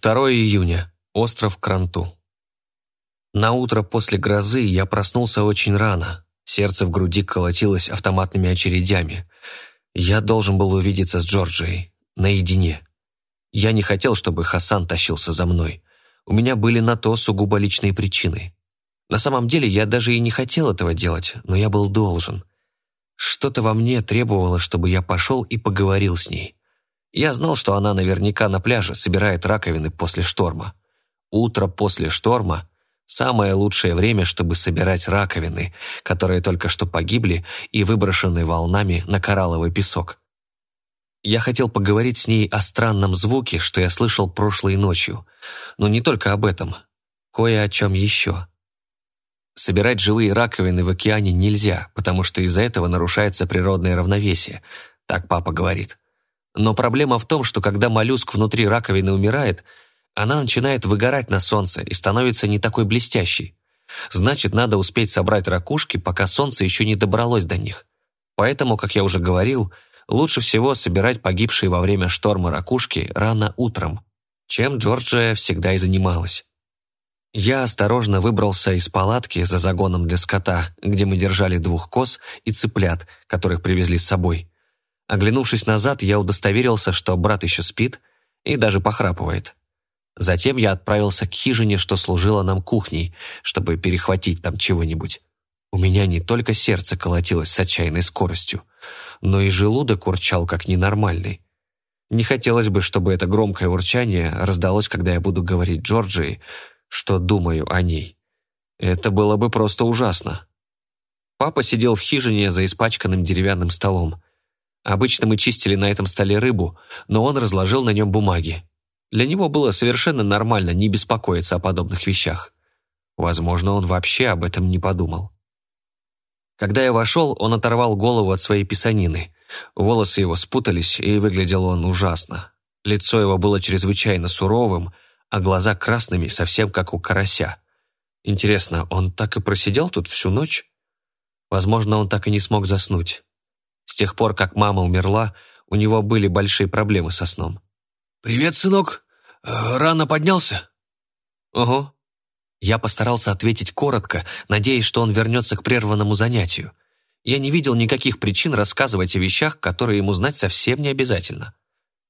2 июня. Остров Кранту. На утро после грозы я проснулся очень рано. Сердце в груди колотилось автоматными очередями. Я должен был увидеться с Джорджией. Наедине. Я не хотел, чтобы Хасан тащился за мной. У меня были на то сугубо личные причины. На самом деле я даже и не хотел этого делать, но я был должен. Что-то во мне требовало, чтобы я пошел и поговорил с ней. Я знал, что она наверняка на пляже собирает раковины после шторма. Утро после шторма – самое лучшее время, чтобы собирать раковины, которые только что погибли и выброшены волнами на коралловый песок. Я хотел поговорить с ней о странном звуке, что я слышал прошлой ночью, но не только об этом, кое о чем еще. Собирать живые раковины в океане нельзя, потому что из-за этого нарушается природное равновесие, так папа говорит. Но проблема в том, что когда моллюск внутри раковины умирает, она начинает выгорать на солнце и становится не такой блестящей. Значит, надо успеть собрать ракушки, пока солнце еще не добралось до них. Поэтому, как я уже говорил, лучше всего собирать погибшие во время шторма ракушки рано утром, чем Джорджия всегда и занималась. Я осторожно выбрался из палатки за загоном для скота, где мы держали двух коз и цыплят, которых привезли с собой. Оглянувшись назад, я удостоверился, что брат еще спит и даже похрапывает. Затем я отправился к хижине, что служила нам кухней, чтобы перехватить там чего-нибудь. У меня не только сердце колотилось с отчаянной скоростью, но и желудок урчал как ненормальный. Не хотелось бы, чтобы это громкое урчание раздалось, когда я буду говорить Джорджии, что думаю о ней. Это было бы просто ужасно. Папа сидел в хижине за испачканным деревянным столом. Обычно мы чистили на этом столе рыбу, но он разложил на нем бумаги. Для него было совершенно нормально не беспокоиться о подобных вещах. Возможно, он вообще об этом не подумал. Когда я вошел, он оторвал голову от своей писанины. Волосы его спутались, и выглядел он ужасно. Лицо его было чрезвычайно суровым, а глаза красными, совсем как у карася. Интересно, он так и просидел тут всю ночь? Возможно, он так и не смог заснуть. С тех пор, как мама умерла, у него были большие проблемы со сном. «Привет, сынок. Э, рано поднялся?» «Ого». Я постарался ответить коротко, надеясь, что он вернется к прерванному занятию. Я не видел никаких причин рассказывать о вещах, которые ему знать совсем не обязательно.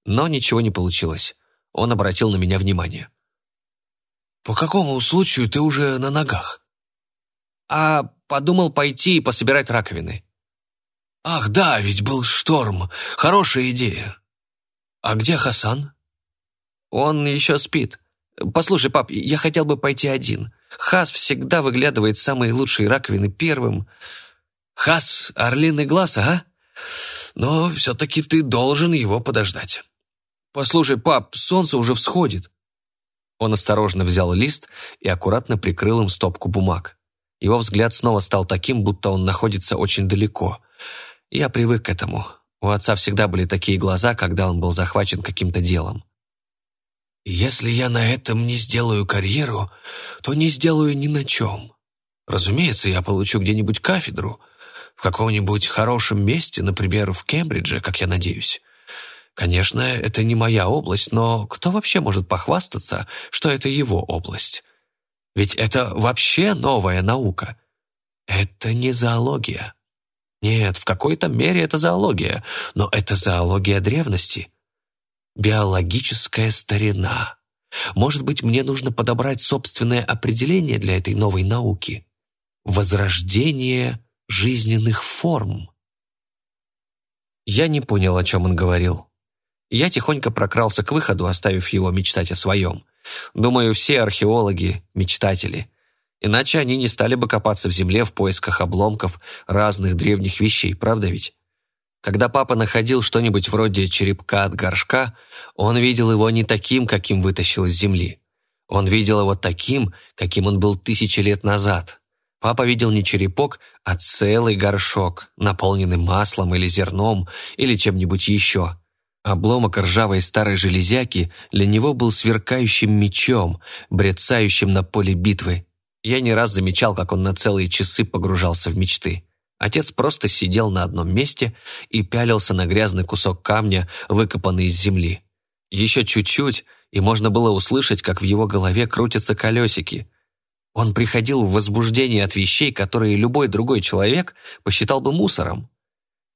Но ничего не получилось. Он обратил на меня внимание. «По какому случаю ты уже на ногах?» «А подумал пойти и пособирать раковины». «Ах, да, ведь был шторм. Хорошая идея. А где Хасан?» «Он еще спит. Послушай, пап, я хотел бы пойти один. Хас всегда выглядывает самые лучшие раковины первым». «Хас, орлиный глаз, а? Но все-таки ты должен его подождать». «Послушай, пап, солнце уже всходит». Он осторожно взял лист и аккуратно прикрыл им стопку бумаг. Его взгляд снова стал таким, будто он находится очень далеко. Я привык к этому. У отца всегда были такие глаза, когда он был захвачен каким-то делом. «Если я на этом не сделаю карьеру, то не сделаю ни на чем. Разумеется, я получу где-нибудь кафедру, в каком-нибудь хорошем месте, например, в Кембридже, как я надеюсь. Конечно, это не моя область, но кто вообще может похвастаться, что это его область? Ведь это вообще новая наука. Это не зоология. Нет, в какой-то мере это зоология, но это зоология древности. Биологическая старина. Может быть, мне нужно подобрать собственное определение для этой новой науки. Возрождение жизненных форм. Я не понял, о чем он говорил. Я тихонько прокрался к выходу, оставив его мечтать о своем. Думаю, все археологи – мечтатели. Иначе они не стали бы копаться в земле в поисках обломков разных древних вещей, правда ведь? Когда папа находил что-нибудь вроде черепка от горшка, он видел его не таким, каким вытащил из земли. Он видел его таким, каким он был тысячи лет назад. Папа видел не черепок, а целый горшок, наполненный маслом или зерном, или чем-нибудь еще. Обломок ржавой старой железяки для него был сверкающим мечом, брецающим на поле битвы. Я не раз замечал, как он на целые часы погружался в мечты. Отец просто сидел на одном месте и пялился на грязный кусок камня, выкопанный из земли. Еще чуть-чуть, и можно было услышать, как в его голове крутятся колесики. Он приходил в возбуждение от вещей, которые любой другой человек посчитал бы мусором.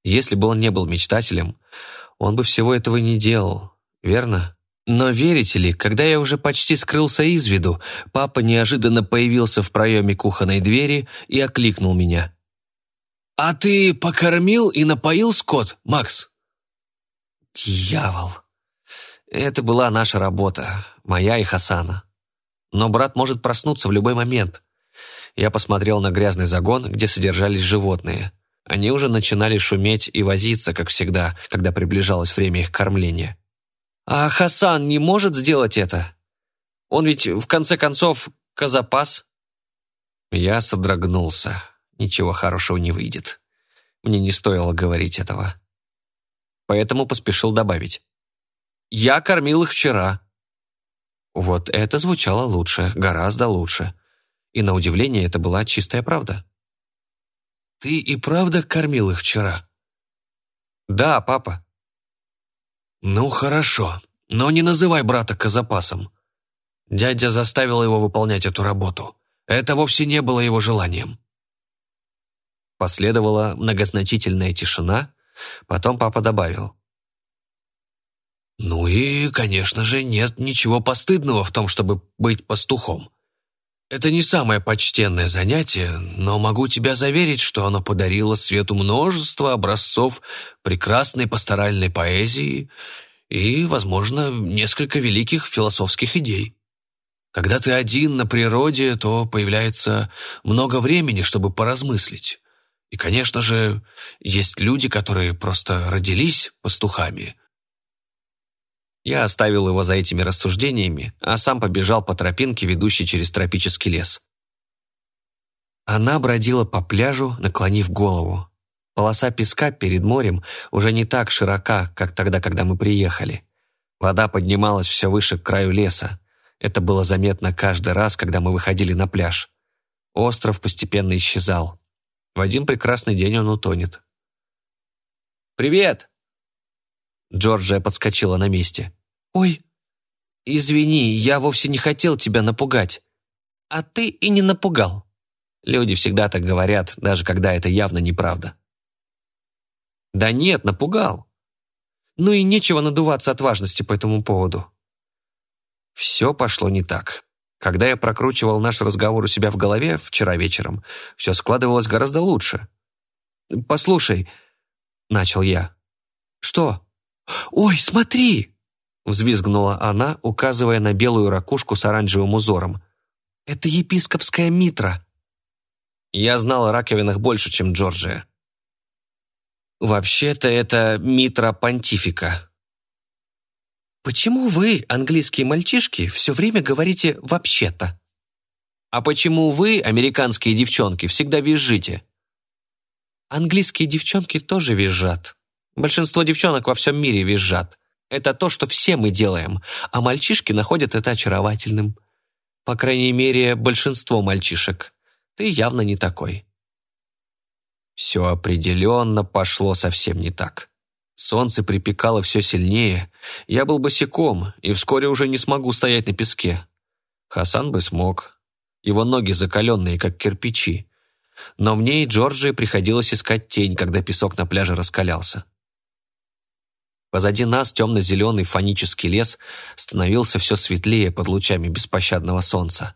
Если бы он не был мечтателем, он бы всего этого не делал, верно? Но верите ли, когда я уже почти скрылся из виду, папа неожиданно появился в проеме кухонной двери и окликнул меня. «А ты покормил и напоил скот, Макс?» «Дьявол!» Это была наша работа, моя и Хасана. Но брат может проснуться в любой момент. Я посмотрел на грязный загон, где содержались животные. Они уже начинали шуметь и возиться, как всегда, когда приближалось время их кормления. «А Хасан не может сделать это? Он ведь, в конце концов, казапас?» Я содрогнулся. Ничего хорошего не выйдет. Мне не стоило говорить этого. Поэтому поспешил добавить. «Я кормил их вчера». Вот это звучало лучше, гораздо лучше. И на удивление это была чистая правда. «Ты и правда кормил их вчера?» «Да, папа». «Ну, хорошо, но не называй брата казапасом. Дядя заставил его выполнять эту работу. Это вовсе не было его желанием». Последовала многозначительная тишина, потом папа добавил. «Ну и, конечно же, нет ничего постыдного в том, чтобы быть пастухом. Это не самое почтенное занятие, но могу тебя заверить, что оно подарило свету множество образцов прекрасной пасторальной поэзии и, возможно, несколько великих философских идей. Когда ты один на природе, то появляется много времени, чтобы поразмыслить. И, конечно же, есть люди, которые просто родились пастухами – я оставил его за этими рассуждениями, а сам побежал по тропинке, ведущей через тропический лес. Она бродила по пляжу, наклонив голову. Полоса песка перед морем уже не так широка, как тогда, когда мы приехали. Вода поднималась все выше к краю леса. Это было заметно каждый раз, когда мы выходили на пляж. Остров постепенно исчезал. В один прекрасный день он утонет. «Привет!» Джорджия подскочила на месте. «Ой, извини, я вовсе не хотел тебя напугать. А ты и не напугал». Люди всегда так говорят, даже когда это явно неправда. «Да нет, напугал. Ну и нечего надуваться от важности по этому поводу». Все пошло не так. Когда я прокручивал наш разговор у себя в голове вчера вечером, все складывалось гораздо лучше. «Послушай», — начал я. «Что?» «Ой, смотри!» — взвизгнула она, указывая на белую ракушку с оранжевым узором. «Это епископская митра!» Я знал о раковинах больше, чем Джорджия. Вообще-то это митра понтифика. «Почему вы, английские мальчишки, все время говорите «вообще-то»?» «А почему вы, американские девчонки, всегда визжите?» «Английские девчонки тоже визжат», Большинство девчонок во всем мире визжат. Это то, что все мы делаем, а мальчишки находят это очаровательным. По крайней мере, большинство мальчишек. Ты явно не такой. Все определенно пошло совсем не так. Солнце припекало все сильнее. Я был босиком, и вскоре уже не смогу стоять на песке. Хасан бы смог. Его ноги закаленные, как кирпичи. Но мне и Джорджии приходилось искать тень, когда песок на пляже раскалялся. Позади нас темно-зеленый фонический лес становился все светлее под лучами беспощадного солнца.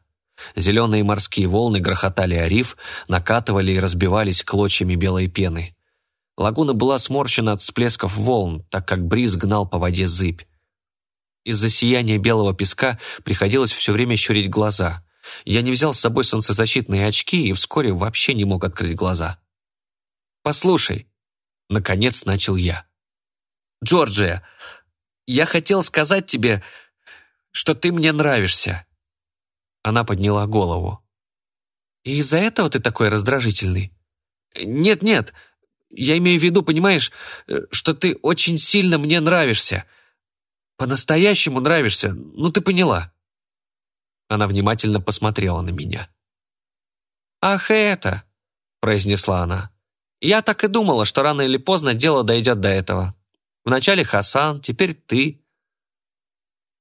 Зеленые морские волны грохотали о риф, накатывали и разбивались клочьями белой пены. Лагуна была сморщена от всплесков волн, так как бриз гнал по воде зыбь. Из-за сияния белого песка приходилось все время щурить глаза. Я не взял с собой солнцезащитные очки и вскоре вообще не мог открыть глаза. «Послушай», — наконец начал я. Джорджия, я хотел сказать тебе, что ты мне нравишься». Она подняла голову. «И из-за этого ты такой раздражительный?» «Нет-нет, я имею в виду, понимаешь, что ты очень сильно мне нравишься. По-настоящему нравишься, ну ты поняла». Она внимательно посмотрела на меня. «Ах, это!» – произнесла она. «Я так и думала, что рано или поздно дело дойдет до этого. Вначале Хасан, теперь ты.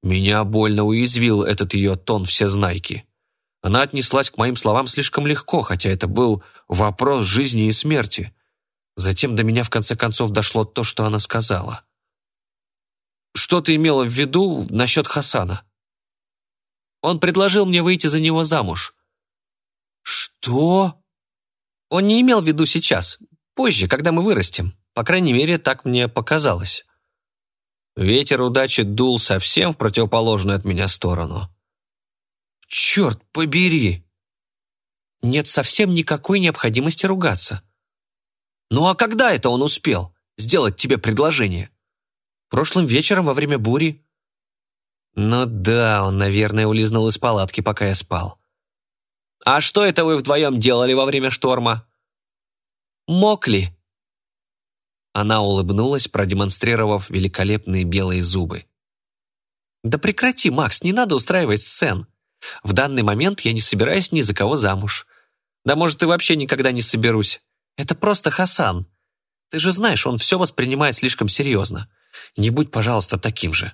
Меня больно уязвил этот ее тон всезнайки. Она отнеслась к моим словам слишком легко, хотя это был вопрос жизни и смерти. Затем до меня в конце концов дошло то, что она сказала. «Что ты имела в виду насчет Хасана?» «Он предложил мне выйти за него замуж». «Что?» «Он не имел в виду сейчас, позже, когда мы вырастем. По крайней мере, так мне показалось». Ветер удачи дул совсем в противоположную от меня сторону. «Черт побери!» Нет совсем никакой необходимости ругаться. «Ну а когда это он успел сделать тебе предложение?» «Прошлым вечером во время бури». «Ну да, он, наверное, улизнул из палатки, пока я спал». «А что это вы вдвоем делали во время шторма?» «Мокли», она улыбнулась, продемонстрировав великолепные белые зубы. «Да прекрати, Макс, не надо устраивать сцен. В данный момент я не собираюсь ни за кого замуж. Да может, и вообще никогда не соберусь. Это просто Хасан. Ты же знаешь, он все воспринимает слишком серьезно. Не будь, пожалуйста, таким же».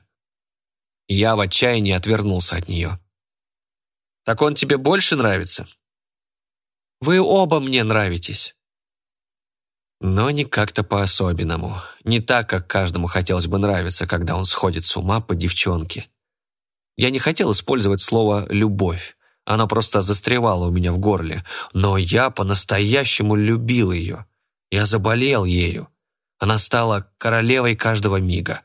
Я в отчаянии отвернулся от нее. «Так он тебе больше нравится?» «Вы оба мне нравитесь». Но не как-то по-особенному. Не так, как каждому хотелось бы нравиться, когда он сходит с ума по девчонке. Я не хотел использовать слово «любовь». Оно просто застревало у меня в горле. Но я по-настоящему любил ее. Я заболел ею. Она стала королевой каждого мига.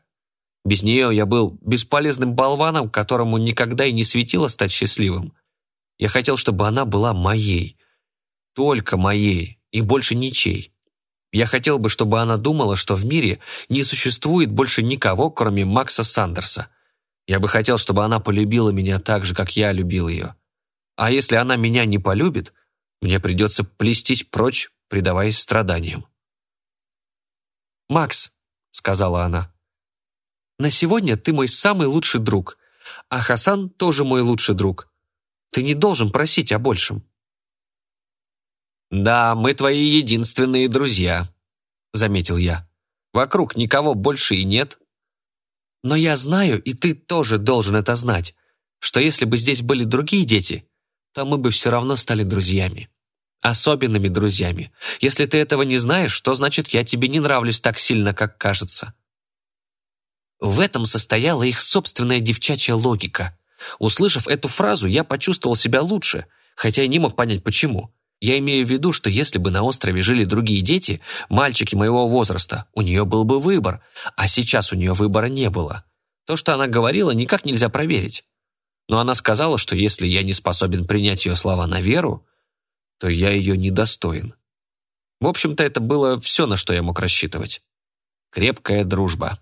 Без нее я был бесполезным болваном, которому никогда и не светило стать счастливым. Я хотел, чтобы она была моей. Только моей и больше ничей. Я хотел бы, чтобы она думала, что в мире не существует больше никого, кроме Макса Сандерса. Я бы хотел, чтобы она полюбила меня так же, как я любил ее. А если она меня не полюбит, мне придется плестись прочь, предаваясь страданиям. «Макс», — сказала она, — «на сегодня ты мой самый лучший друг, а Хасан тоже мой лучший друг. Ты не должен просить о большем». «Да, мы твои единственные друзья», — заметил я. «Вокруг никого больше и нет». «Но я знаю, и ты тоже должен это знать, что если бы здесь были другие дети, то мы бы все равно стали друзьями. Особенными друзьями. Если ты этого не знаешь, то значит я тебе не нравлюсь так сильно, как кажется». В этом состояла их собственная девчачья логика. Услышав эту фразу, я почувствовал себя лучше, хотя и не мог понять, почему. Я имею в виду, что если бы на острове жили другие дети, мальчики моего возраста, у нее был бы выбор, а сейчас у нее выбора не было. То, что она говорила, никак нельзя проверить. Но она сказала, что если я не способен принять ее слова на веру, то я ее недостоин. В общем-то, это было все, на что я мог рассчитывать. Крепкая дружба.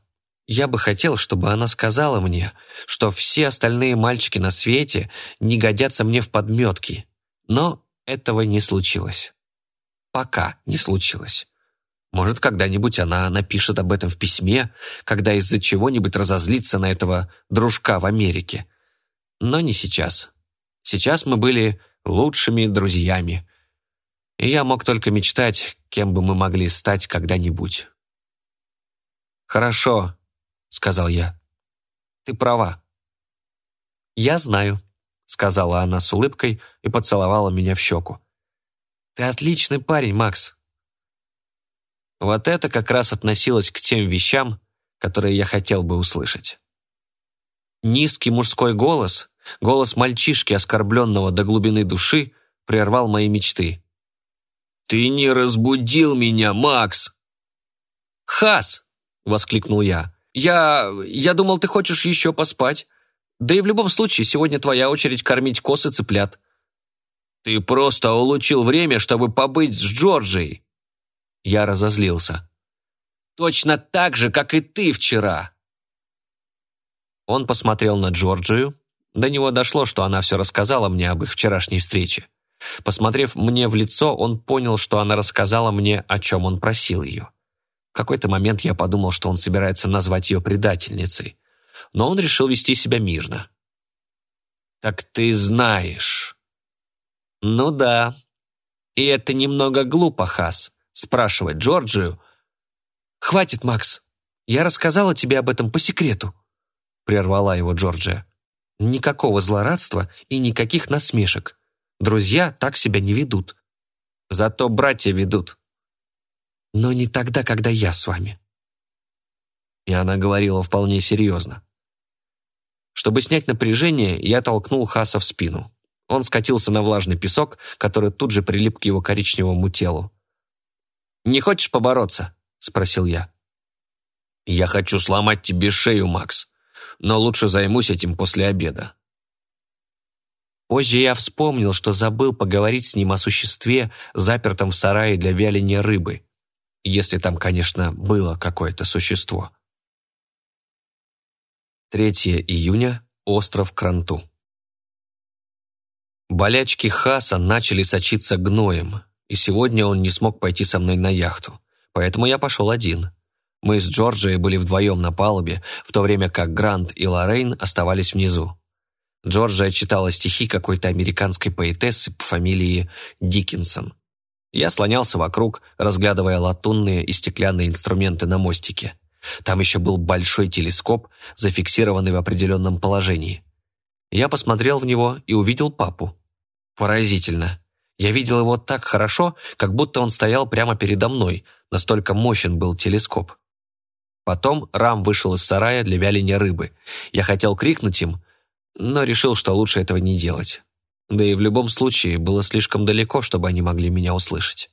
Я бы хотел, чтобы она сказала мне, что все остальные мальчики на свете не годятся мне в подметки. Но этого не случилось. Пока не случилось. Может, когда-нибудь она напишет об этом в письме, когда из-за чего-нибудь разозлится на этого дружка в Америке. Но не сейчас. Сейчас мы были лучшими друзьями. И я мог только мечтать, кем бы мы могли стать когда-нибудь. «Хорошо», — сказал я. «Ты права». «Я знаю», — сказала она с улыбкой и поцеловала меня в щеку. «Ты отличный парень, Макс». Вот это как раз относилось к тем вещам, которые я хотел бы услышать. Низкий мужской голос, голос мальчишки, оскорбленного до глубины души, прервал мои мечты. «Ты не разбудил меня, Макс!» «Хас!» — воскликнул я. «Я... я думал, ты хочешь еще поспать. Да и в любом случае, сегодня твоя очередь кормить косы цыплят. Ты просто улучил время, чтобы побыть с Джорджией. Я разозлился. Точно так же, как и ты вчера. Он посмотрел на Джорджию. До него дошло, что она все рассказала мне об их вчерашней встрече. Посмотрев мне в лицо, он понял, что она рассказала мне, о чем он просил ее. В какой-то момент я подумал, что он собирается назвать ее предательницей но он решил вести себя мирно. «Так ты знаешь». «Ну да. И это немного глупо, Хас, спрашивать Джорджию». «Хватит, Макс. Я рассказала тебе об этом по секрету». — прервала его Джорджия. «Никакого злорадства и никаких насмешек. Друзья так себя не ведут. Зато братья ведут. Но не тогда, когда я с вами». И она говорила вполне серьезно. Чтобы снять напряжение, я толкнул Хаса в спину. Он скатился на влажный песок, который тут же прилип к его коричневому телу. «Не хочешь побороться?» — спросил я. «Я хочу сломать тебе шею, Макс, но лучше займусь этим после обеда». Позже я вспомнил, что забыл поговорить с ним о существе, запертом в сарае для вяления рыбы, если там, конечно, было какое-то существо. 3 июня, остров Кранту. Болячки Хаса начали сочиться гноем, и сегодня он не смог пойти со мной на яхту, поэтому я пошел один. Мы с Джорджией были вдвоем на палубе, в то время как Грант и Лоррейн оставались внизу. Джорджия читала стихи какой-то американской поэтессы по фамилии Диккенсон. Я слонялся вокруг, разглядывая латунные и стеклянные инструменты на мостике. Там еще был большой телескоп, зафиксированный в определенном положении. Я посмотрел в него и увидел папу. Поразительно. Я видел его так хорошо, как будто он стоял прямо передо мной, настолько мощен был телескоп. Потом Рам вышел из сарая для вяления рыбы. Я хотел крикнуть им, но решил, что лучше этого не делать. Да и в любом случае было слишком далеко, чтобы они могли меня услышать.